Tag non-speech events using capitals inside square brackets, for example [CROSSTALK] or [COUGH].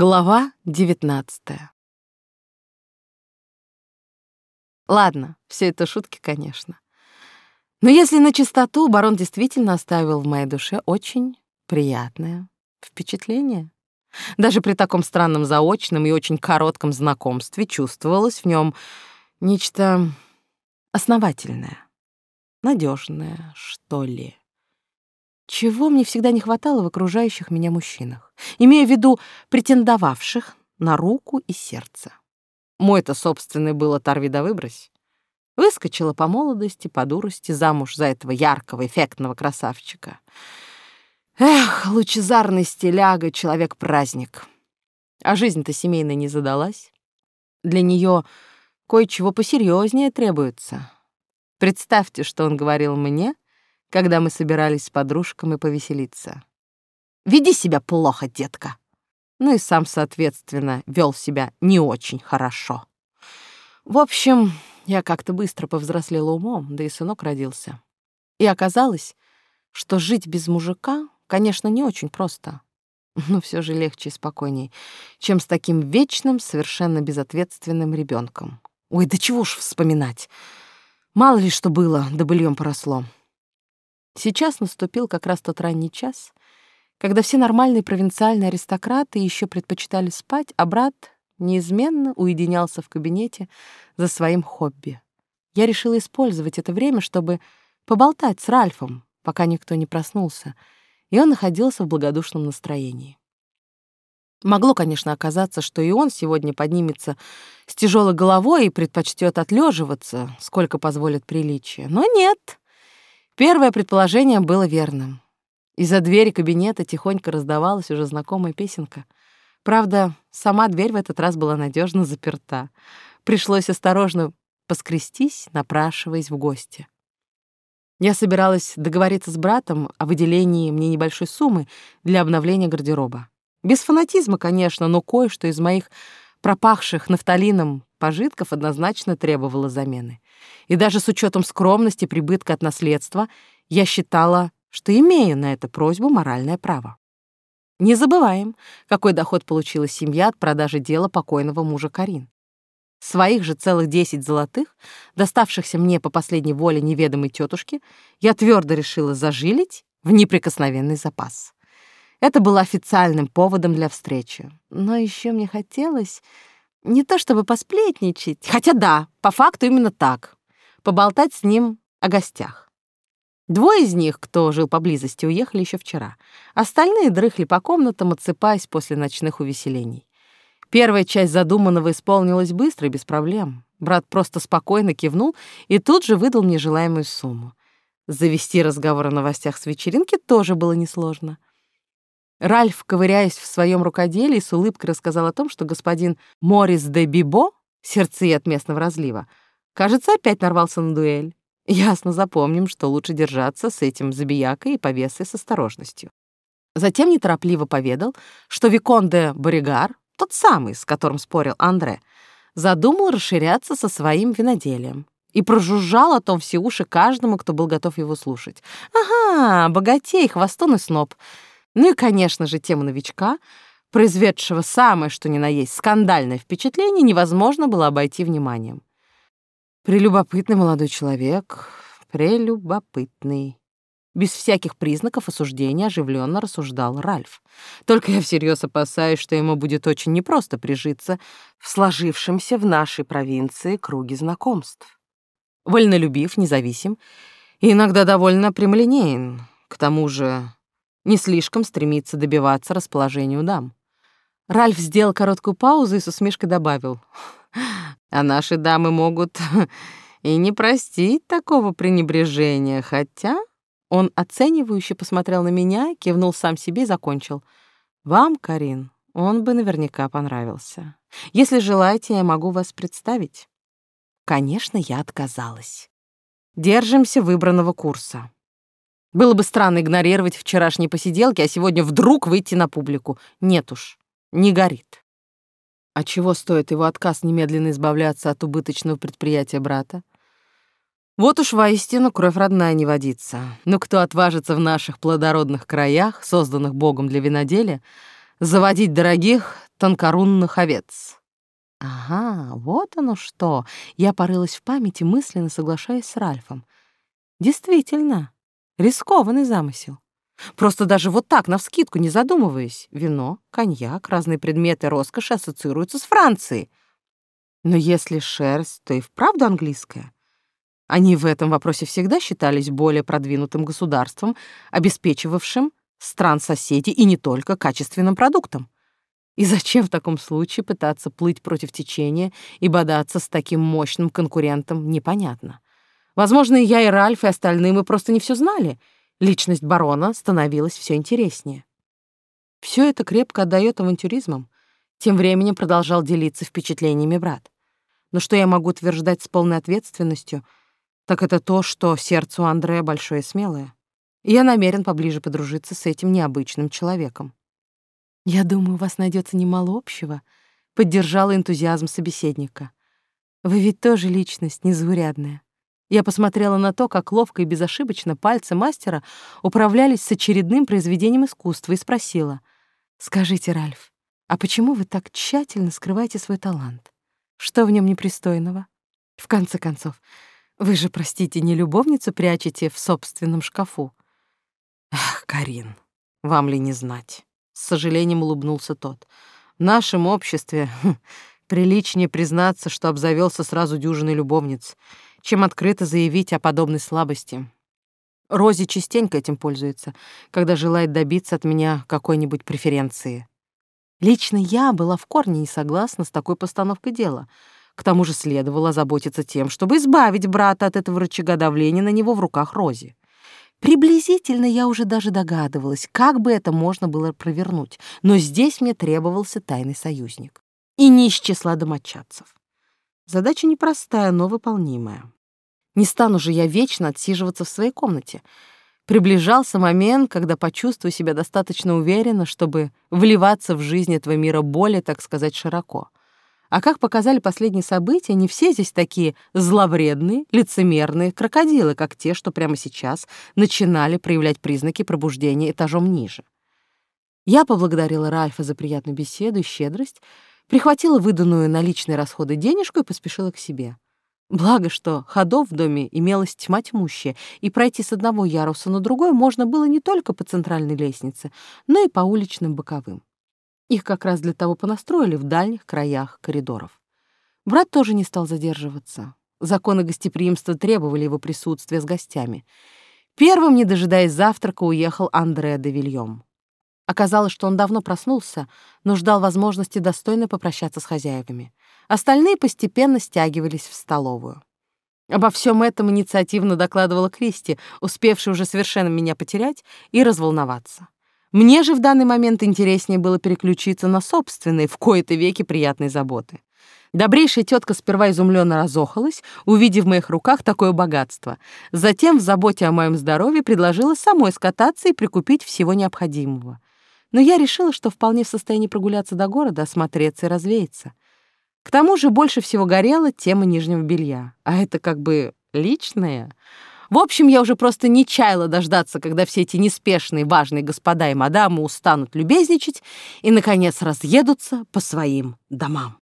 Глава девятнадцатая. Ладно, все это шутки, конечно. Но если на чистоту, барон действительно оставил в моей душе очень приятное впечатление. Даже при таком странном заочном и очень коротком знакомстве чувствовалось в нем нечто основательное, надежное, что ли. Чего мне всегда не хватало в окружающих меня мужчинах, имея в виду претендовавших на руку и сердце. Мой-то собственный был оторви да выбрось. Выскочила по молодости, по дурости замуж за этого яркого, эффектного красавчика. Эх, лучезарный стиляга, человек-праздник. А жизнь-то семейная не задалась. Для нее кое-чего посерьезнее требуется. Представьте, что он говорил мне — когда мы собирались с подружками повеселиться. «Веди себя плохо, детка!» Ну и сам, соответственно, вел себя не очень хорошо. В общем, я как-то быстро повзрослела умом, да и сынок родился. И оказалось, что жить без мужика, конечно, не очень просто, но все же легче и спокойней, чем с таким вечным, совершенно безответственным ребенком. Ой, да чего ж вспоминать. Мало ли что было, да быльем поросло. Сейчас наступил как раз тот ранний час, когда все нормальные провинциальные аристократы еще предпочитали спать, а брат неизменно уединялся в кабинете за своим хобби. Я решила использовать это время, чтобы поболтать с Ральфом, пока никто не проснулся, и он находился в благодушном настроении. Могло, конечно, оказаться, что и он сегодня поднимется с тяжелой головой и предпочтет отлеживаться, сколько позволит приличие. Но нет, Первое предположение было верным. Из-за двери кабинета тихонько раздавалась уже знакомая песенка. Правда, сама дверь в этот раз была надежно заперта. Пришлось осторожно поскрестись, напрашиваясь в гости. Я собиралась договориться с братом о выделении мне небольшой суммы для обновления гардероба. Без фанатизма, конечно, но кое-что из моих пропахших нафталином пожитков однозначно требовало замены. И даже с учетом скромности прибытка от наследства я считала, что имею на эту просьбу моральное право. Не забываем, какой доход получила семья от продажи дела покойного мужа Карин. Своих же целых десять золотых, доставшихся мне по последней воле неведомой тетушки, я твердо решила зажилить в неприкосновенный запас. Это было официальным поводом для встречи. Но еще мне хотелось не то чтобы посплетничать, хотя да, по факту именно так, поболтать с ним о гостях. Двое из них, кто жил поблизости, уехали еще вчера. Остальные дрыхли по комнатам, отсыпаясь после ночных увеселений. Первая часть задуманного исполнилась быстро и без проблем. Брат просто спокойно кивнул и тут же выдал мне желаемую сумму. Завести разговор о новостях с вечеринки тоже было несложно. Ральф, ковыряясь в своем рукоделии, с улыбкой рассказал о том, что господин Морис де Бибо, сердцеед местного разлива, кажется, опять нарвался на дуэль. Ясно запомним, что лучше держаться с этим забиякой и повесой с осторожностью. Затем неторопливо поведал, что Викон де Боригар, тот самый, с которым спорил Андре, задумал расширяться со своим виноделием и прожужжал о том все уши каждому, кто был готов его слушать. «Ага, богатей, хвостун и сноб. Ну и, конечно же, тему новичка, произведшего самое что ни на есть скандальное впечатление, невозможно было обойти вниманием. Прелюбопытный молодой человек, прелюбопытный. Без всяких признаков осуждения оживленно рассуждал Ральф. Только я всерьез опасаюсь, что ему будет очень непросто прижиться в сложившемся в нашей провинции круге знакомств. Вольнолюбив, независим и иногда довольно прямолинеен. К тому же не слишком стремится добиваться расположения у дам. Ральф сделал короткую паузу и с усмешкой добавил. «А наши дамы могут и не простить такого пренебрежения, хотя...» Он оценивающе посмотрел на меня, кивнул сам себе и закончил. «Вам, Карин, он бы наверняка понравился. Если желаете, я могу вас представить». Конечно, я отказалась. Держимся выбранного курса. Было бы странно игнорировать вчерашние посиделки, а сегодня вдруг выйти на публику. Нет уж, не горит. А чего стоит его отказ немедленно избавляться от убыточного предприятия брата? Вот уж воистину кровь родная не водится. Но кто отважится в наших плодородных краях, созданных Богом для виноделия, заводить дорогих тонкорунных овец. Ага, вот оно что. Я порылась в памяти, мысленно соглашаясь с Ральфом. Действительно, рискованный замысел. Просто даже вот так, навскидку, не задумываясь, вино, коньяк, разные предметы роскоши ассоциируются с Францией. Но если шерсть, то и вправду английская. Они в этом вопросе всегда считались более продвинутым государством, обеспечивавшим стран соседей и не только качественным продуктом. И зачем в таком случае пытаться плыть против течения и бодаться с таким мощным конкурентом, непонятно. Возможно, и я, и Ральф, и остальные мы просто не все знали. Личность барона становилась все интереснее. Все это крепко отдает авантюризмам. Тем временем продолжал делиться впечатлениями брат. Но что я могу утверждать с полной ответственностью, так это то, что сердце у Андрея большое и смелое. Я намерен поближе подружиться с этим необычным человеком. «Я думаю, у вас найдется немало общего», — поддержала энтузиазм собеседника. «Вы ведь тоже личность незаурядная». Я посмотрела на то, как ловко и безошибочно пальцы мастера управлялись с очередным произведением искусства и спросила. «Скажите, Ральф, а почему вы так тщательно скрываете свой талант? Что в нем непристойного? В конце концов, вы же, простите, не любовницу прячете в собственном шкафу?» «Ах, Карин, вам ли не знать?» С сожалением улыбнулся тот. В нашем обществе [LAUGHS] хм, приличнее признаться, что обзавелся сразу дюжиной любовниц, чем открыто заявить о подобной слабости. Рози частенько этим пользуется, когда желает добиться от меня какой-нибудь преференции. Лично я была в корне не согласна с такой постановкой дела. К тому же следовало заботиться тем, чтобы избавить брата от этого рычага давления на него в руках Рози. Приблизительно я уже даже догадывалась, как бы это можно было провернуть, но здесь мне требовался тайный союзник. И не из числа домочадцев. Задача непростая, но выполнимая. Не стану же я вечно отсиживаться в своей комнате. Приближался момент, когда почувствую себя достаточно уверенно, чтобы вливаться в жизнь этого мира более, так сказать, широко. А как показали последние события, не все здесь такие зловредные, лицемерные крокодилы, как те, что прямо сейчас начинали проявлять признаки пробуждения этажом ниже. Я поблагодарила Ральфа за приятную беседу и щедрость, прихватила выданную на личные расходы денежку и поспешила к себе. Благо, что ходов в доме имелось тьма тьмущая, и пройти с одного яруса на другой можно было не только по центральной лестнице, но и по уличным боковым. Их как раз для того понастроили в дальних краях коридоров. Брат тоже не стал задерживаться. Законы гостеприимства требовали его присутствия с гостями. Первым, не дожидаясь завтрака, уехал Андре де Вильем. Оказалось, что он давно проснулся, но ждал возможности достойно попрощаться с хозяевами. Остальные постепенно стягивались в столовую. Обо всем этом инициативно докладывала Кристи, успевшая уже совершенно меня потерять и разволноваться. Мне же в данный момент интереснее было переключиться на собственные, в кои-то веки приятные заботы. Добрейшая тетка сперва изумленно разохалась, увидев в моих руках такое богатство. Затем в заботе о моем здоровье предложила самой скататься и прикупить всего необходимого. Но я решила, что вполне в состоянии прогуляться до города, осмотреться и развеяться. К тому же больше всего горела тема нижнего белья. А это как бы личное. В общем, я уже просто не чаяла дождаться, когда все эти неспешные важные господа и мадамы устанут любезничать и, наконец, разъедутся по своим домам.